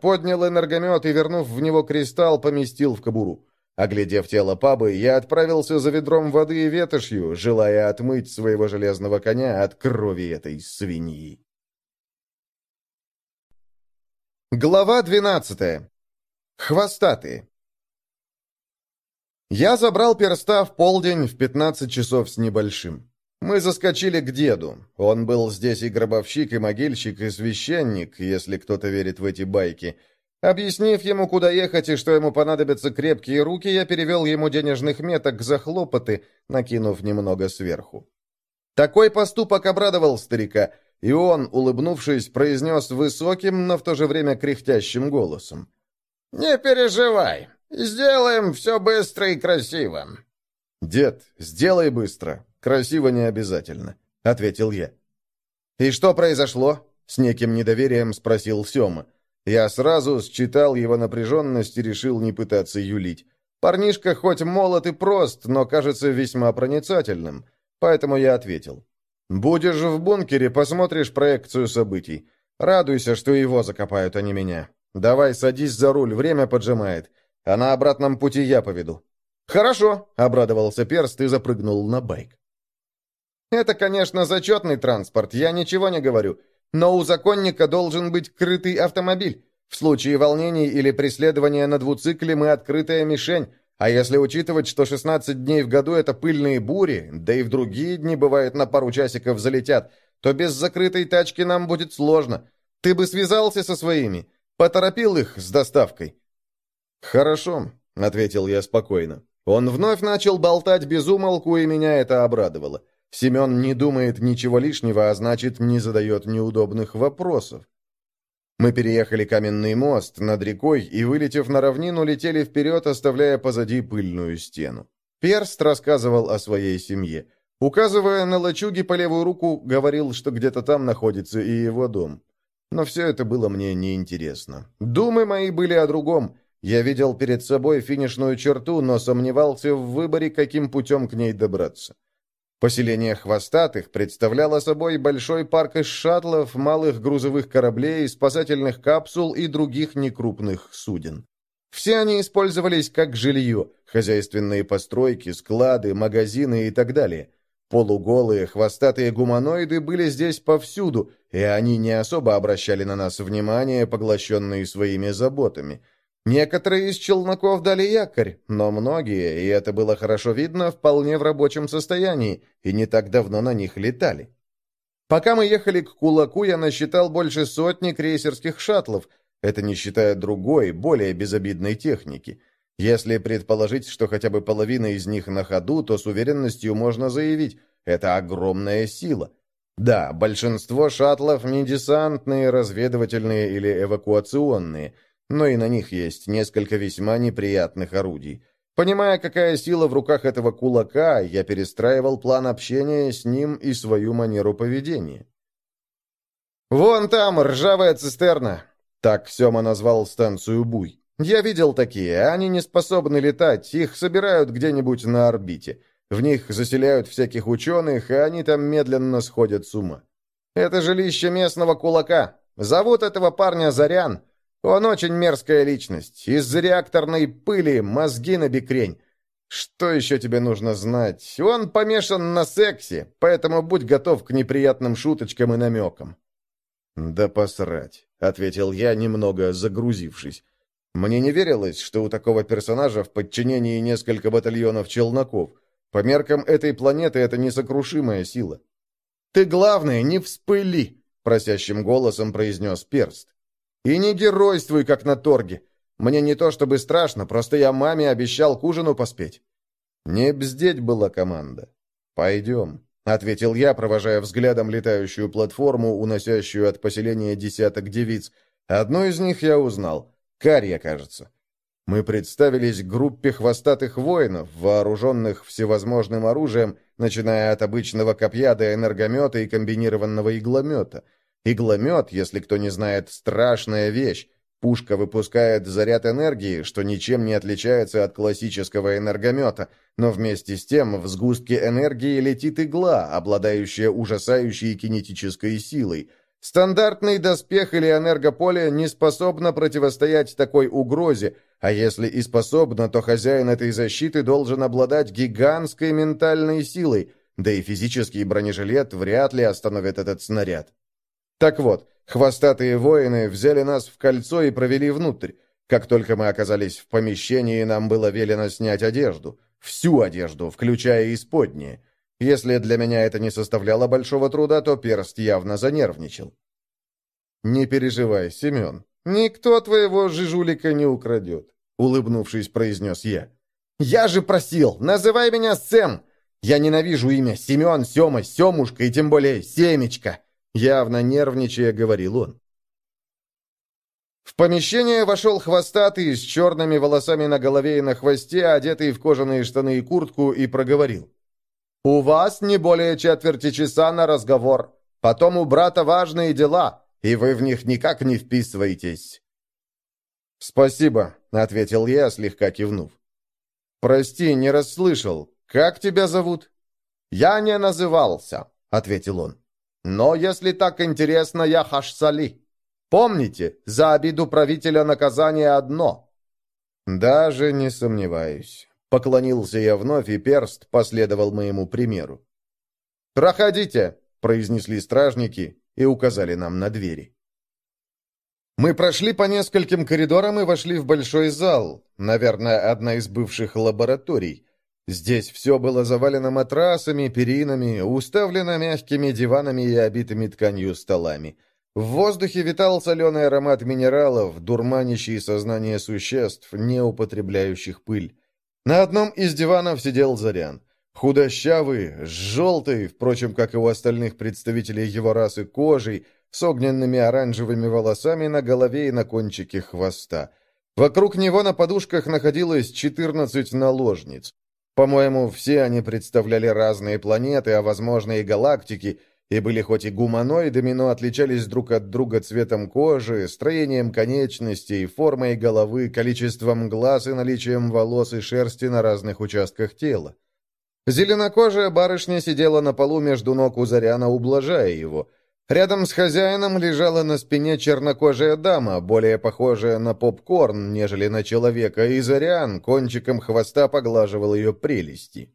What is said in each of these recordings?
поднял энергомет и, вернув в него кристалл, поместил в кобуру. Оглядев тело пабы, я отправился за ведром воды и ветошью, желая отмыть своего железного коня от крови этой свиньи. Глава двенадцатая. Хвостатые. Я забрал перста в полдень в пятнадцать часов с небольшим. Мы заскочили к деду. Он был здесь и гробовщик, и могильщик, и священник, если кто-то верит в эти байки. Объяснив ему, куда ехать и что ему понадобятся крепкие руки, я перевел ему денежных меток за хлопоты, накинув немного сверху. Такой поступок обрадовал старика, и он, улыбнувшись, произнес высоким, но в то же время кряхтящим голосом. «Не переживай, сделаем все быстро и красиво». «Дед, сделай быстро. Красиво не обязательно», — ответил я. «И что произошло?» — с неким недоверием спросил Сема. Я сразу считал его напряженность и решил не пытаться юлить. Парнишка хоть молод и прост, но кажется весьма проницательным. Поэтому я ответил. «Будешь в бункере, посмотришь проекцию событий. Радуйся, что его закопают, а не меня. Давай, садись за руль, время поджимает. А на обратном пути я поведу». «Хорошо», — обрадовался Перст и запрыгнул на байк. «Это, конечно, зачетный транспорт, я ничего не говорю. Но у законника должен быть крытый автомобиль. В случае волнений или преследования на двуцикле мы открытая мишень, а если учитывать, что 16 дней в году это пыльные бури, да и в другие дни, бывает, на пару часиков залетят, то без закрытой тачки нам будет сложно. Ты бы связался со своими, поторопил их с доставкой». «Хорошо», — ответил я спокойно. Он вновь начал болтать без умолку, и меня это обрадовало. Семен не думает ничего лишнего, а значит, не задает неудобных вопросов. Мы переехали каменный мост над рекой и, вылетев на равнину, летели вперед, оставляя позади пыльную стену. Перст рассказывал о своей семье. Указывая на лачуги по левую руку, говорил, что где-то там находится и его дом. Но все это было мне неинтересно. Думы мои были о другом. Я видел перед собой финишную черту, но сомневался в выборе, каким путем к ней добраться. Поселение хвостатых представляло собой большой парк из шаттлов, малых грузовых кораблей, спасательных капсул и других некрупных суден. Все они использовались как жилье, хозяйственные постройки, склады, магазины и так далее. Полуголые, хвостатые гуманоиды были здесь повсюду, и они не особо обращали на нас внимание, поглощенные своими заботами – Некоторые из челноков дали якорь, но многие, и это было хорошо видно, вполне в рабочем состоянии, и не так давно на них летали. Пока мы ехали к Кулаку, я насчитал больше сотни крейсерских шаттлов, это не считая другой, более безобидной техники. Если предположить, что хотя бы половина из них на ходу, то с уверенностью можно заявить, это огромная сила. Да, большинство шаттлов не десантные, разведывательные или эвакуационные – но и на них есть несколько весьма неприятных орудий. Понимая, какая сила в руках этого кулака, я перестраивал план общения с ним и свою манеру поведения. «Вон там ржавая цистерна!» Так Сема назвал станцию Буй. «Я видел такие, они не способны летать, их собирают где-нибудь на орбите. В них заселяют всяких ученых, и они там медленно сходят с ума. Это жилище местного кулака. Зовут этого парня Зарян. Он очень мерзкая личность. Из-за реакторной пыли мозги на бекрень. Что еще тебе нужно знать? Он помешан на сексе, поэтому будь готов к неприятным шуточкам и намекам». «Да посрать», — ответил я, немного загрузившись. Мне не верилось, что у такого персонажа в подчинении несколько батальонов челноков. По меркам этой планеты это несокрушимая сила. «Ты, главное, не вспыли!» — просящим голосом произнес Перст. И не геройствуй, как на торге. Мне не то чтобы страшно, просто я маме обещал к ужину поспеть». Не бздеть была команда. «Пойдем», — ответил я, провожая взглядом летающую платформу, уносящую от поселения десяток девиц. Одну из них я узнал. Карья, кажется. Мы представились группе хвостатых воинов, вооруженных всевозможным оружием, начиная от обычного копья до энергомета и комбинированного игломета — Игломет, если кто не знает, страшная вещь. Пушка выпускает заряд энергии, что ничем не отличается от классического энергомета, но вместе с тем в сгустке энергии летит игла, обладающая ужасающей кинетической силой. Стандартный доспех или энергополе не способно противостоять такой угрозе, а если и способно, то хозяин этой защиты должен обладать гигантской ментальной силой, да и физический бронежилет вряд ли остановит этот снаряд. Так вот, хвостатые воины взяли нас в кольцо и провели внутрь. Как только мы оказались в помещении, нам было велено снять одежду. Всю одежду, включая исподние. Если для меня это не составляло большого труда, то перст явно занервничал. «Не переживай, Семен, никто твоего жижулика не украдет», — улыбнувшись, произнес я. «Я же просил, называй меня Сэм! Я ненавижу имя Семен, Сема, Семушка и тем более Семечка!» Явно нервничая, говорил он. В помещение вошел хвостатый с черными волосами на голове и на хвосте, одетый в кожаные штаны и куртку, и проговорил. «У вас не более четверти часа на разговор. Потом у брата важные дела, и вы в них никак не вписываетесь». «Спасибо», — ответил я, слегка кивнув. «Прости, не расслышал. Как тебя зовут?» «Я не назывался», — ответил он. «Но если так интересно, я Хашсали. Помните, за обиду правителя наказание одно». «Даже не сомневаюсь». Поклонился я вновь, и перст последовал моему примеру. «Проходите!» — произнесли стражники и указали нам на двери. Мы прошли по нескольким коридорам и вошли в большой зал, наверное, одна из бывших лабораторий. Здесь все было завалено матрасами, перинами, уставлено мягкими диванами и обитыми тканью столами. В воздухе витал соленый аромат минералов, дурманящий сознание существ, не употребляющих пыль. На одном из диванов сидел Зарян. Худощавый, с желтой, впрочем, как и у остальных представителей его расы, кожей, с огненными оранжевыми волосами на голове и на кончике хвоста. Вокруг него на подушках находилось 14 наложниц. По-моему, все они представляли разные планеты, а, возможно, и галактики, и были хоть и гуманоидами, но отличались друг от друга цветом кожи, строением конечностей, формой головы, количеством глаз и наличием волос и шерсти на разных участках тела. Зеленокожая барышня сидела на полу между ног у Заряна, ублажая его. Рядом с хозяином лежала на спине чернокожая дама, более похожая на попкорн, нежели на человека, и Зарян кончиком хвоста поглаживал ее прелести.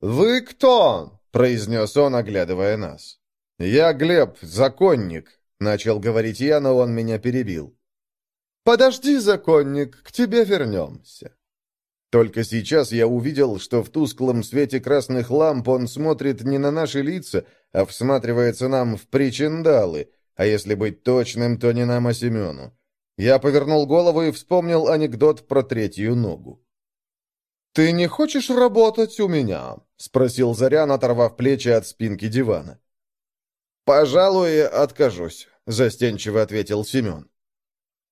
«Вы кто?» — произнес он, оглядывая нас. «Я Глеб, законник», — начал говорить я, но он меня перебил. «Подожди, законник, к тебе вернемся». Только сейчас я увидел, что в тусклом свете красных ламп он смотрит не на наши лица, а всматривается нам в причиндалы, а если быть точным, то не нам, а Семену. Я повернул голову и вспомнил анекдот про третью ногу. «Ты не хочешь работать у меня?» — спросил Зарян, оторвав плечи от спинки дивана. «Пожалуй, откажусь», — застенчиво ответил Семен.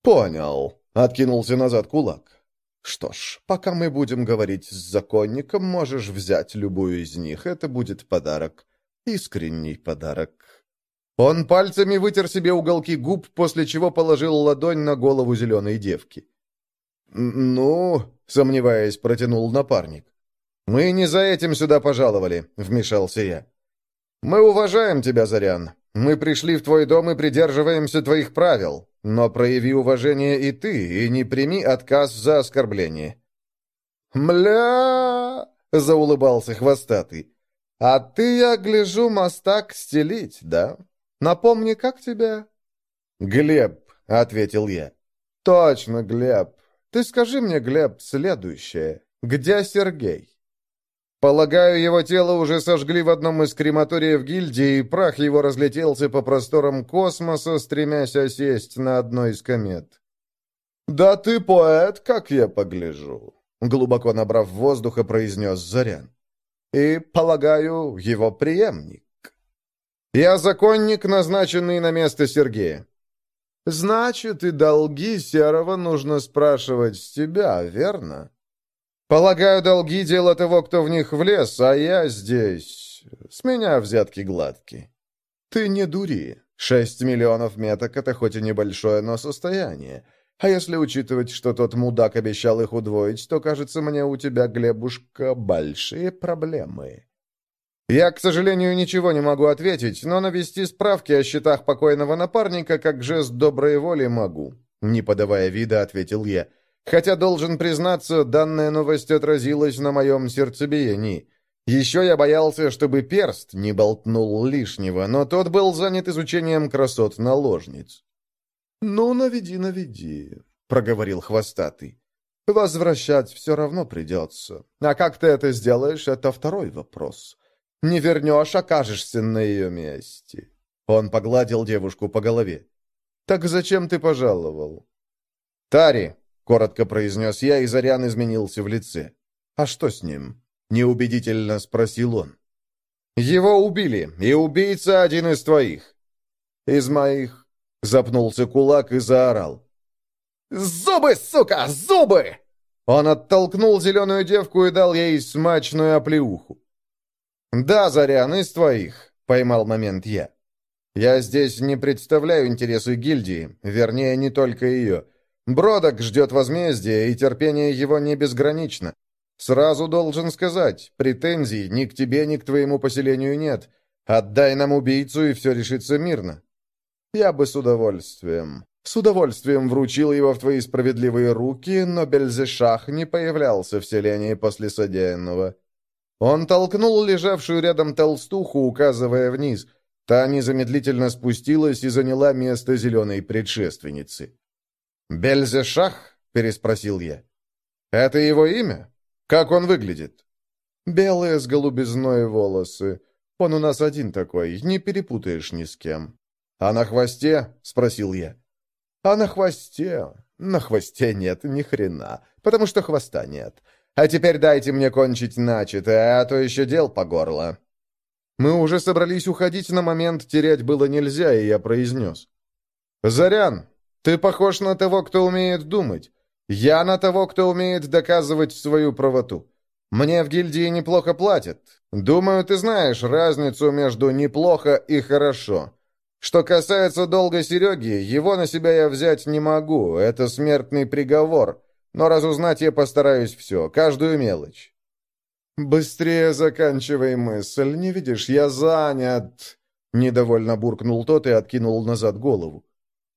«Понял», — откинулся назад кулак. «Что ж, пока мы будем говорить с законником, можешь взять любую из них. Это будет подарок. Искренний подарок». Он пальцами вытер себе уголки губ, после чего положил ладонь на голову зеленой девки. «Ну...» — сомневаясь, протянул напарник. «Мы не за этим сюда пожаловали», — вмешался я. «Мы уважаем тебя, Зарян. Мы пришли в твой дом и придерживаемся твоих правил. Но прояви уважение и ты, и не прими отказ за оскорбление». «Мля!» — заулыбался хвостатый. «А ты, я гляжу, мастак стелить, да? Напомни, как тебя?» «Глеб», — ответил я. «Точно, Глеб. Ты скажи мне, Глеб, следующее. Где Сергей?» Полагаю, его тело уже сожгли в одном из крематориев гильдии, и прах его разлетелся по просторам космоса, стремясь осесть на одной из комет. «Да ты поэт, как я погляжу», — глубоко набрав воздуха, произнес Зарян. «И, полагаю, его преемник». «Я законник, назначенный на место Сергея». «Значит, и долги Серого нужно спрашивать с тебя, верно?» Полагаю, долги дело того, кто в них влез, а я здесь... С меня взятки гладкие. Ты не дури. Шесть миллионов меток — это хоть и небольшое, но состояние. А если учитывать, что тот мудак обещал их удвоить, то, кажется мне, у тебя, Глебушка, большие проблемы. Я, к сожалению, ничего не могу ответить, но навести справки о счетах покойного напарника как жест доброй воли могу», — не подавая вида, ответил я. «Хотя, должен признаться, данная новость отразилась на моем сердцебиении. Еще я боялся, чтобы перст не болтнул лишнего, но тот был занят изучением красот наложниц». «Ну, наведи, наведи», — проговорил хвостатый. «Возвращать все равно придется. А как ты это сделаешь, это второй вопрос». Не вернешь, окажешься на ее месте». Он погладил девушку по голове. «Так зачем ты пожаловал?» «Тари», — коротко произнес я, и Зарян изменился в лице. «А что с ним?» — неубедительно спросил он. «Его убили, и убийца один из твоих». «Из моих?» — запнулся кулак и заорал. «Зубы, сука, зубы!» Он оттолкнул зеленую девку и дал ей смачную оплеуху. «Да, Зарян, из твоих», — поймал момент я. «Я здесь не представляю интересы гильдии, вернее, не только ее. Бродок ждет возмездия, и терпение его не безгранично. Сразу должен сказать, претензий ни к тебе, ни к твоему поселению нет. Отдай нам убийцу, и все решится мирно». «Я бы с удовольствием...» С удовольствием вручил его в твои справедливые руки, но Бельзешах не появлялся в селении после содеянного. Он толкнул лежавшую рядом толстуху, указывая вниз. Та незамедлительно спустилась и заняла место зеленой предшественницы. «Бельзешах?» — переспросил я. «Это его имя? Как он выглядит?» «Белые с голубизной волосы. Он у нас один такой, не перепутаешь ни с кем». «А на хвосте?» — спросил я. «А на хвосте?» «На хвосте нет ни хрена, потому что хвоста нет. А теперь дайте мне кончить начатое, а то еще дел по горло». Мы уже собрались уходить, на момент терять было нельзя, и я произнес. «Зарян, ты похож на того, кто умеет думать. Я на того, кто умеет доказывать свою правоту. Мне в гильдии неплохо платят. Думаю, ты знаешь разницу между неплохо и хорошо. Что касается долга Сереги, его на себя я взять не могу, это смертный приговор. Но разузнать я постараюсь все, каждую мелочь». «Быстрее заканчивай мысль, не видишь, я занят!» Недовольно буркнул тот и откинул назад голову.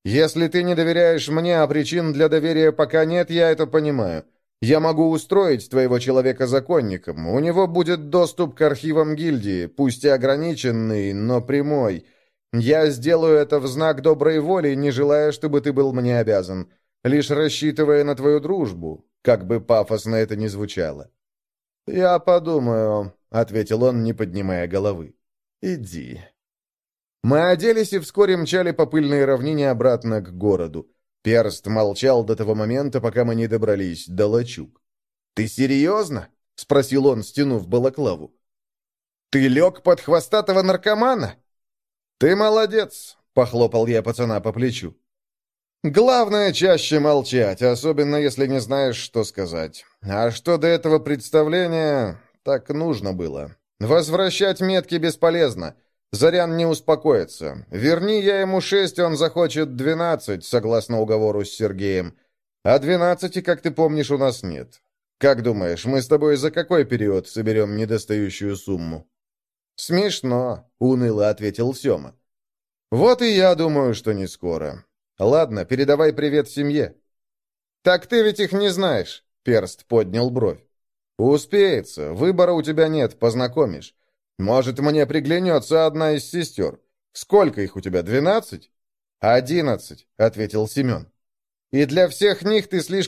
«Если ты не доверяешь мне, а причин для доверия пока нет, я это понимаю. Я могу устроить твоего человека законником. У него будет доступ к архивам гильдии, пусть и ограниченный, но прямой. Я сделаю это в знак доброй воли, не желая, чтобы ты был мне обязан лишь рассчитывая на твою дружбу, как бы пафосно это ни звучало. «Я подумаю», — ответил он, не поднимая головы. «Иди». Мы оделись и вскоре мчали по пыльной равнине обратно к городу. Перст молчал до того момента, пока мы не добрались до лачуг. «Ты серьезно?» — спросил он, стянув балаклаву. «Ты лег под хвостатого наркомана?» «Ты молодец!» — похлопал я пацана по плечу. Главное чаще молчать, особенно если не знаешь, что сказать. А что до этого представления, так нужно было. Возвращать метки бесполезно. Зарян не успокоится. Верни я ему шесть, он захочет двенадцать, согласно уговору с Сергеем. А двенадцати, как ты помнишь, у нас нет. Как думаешь, мы с тобой за какой период соберем недостающую сумму? Смешно, уныло ответил Сема. Вот и я думаю, что не скоро. Ладно, передавай привет семье. Так ты ведь их не знаешь, Перст поднял бровь. Успеется, выбора у тебя нет, познакомишь. Может, мне приглянется одна из сестер. Сколько их у тебя, двенадцать? «Одиннадцать», — ответил Семен. «И для всех них ты слишком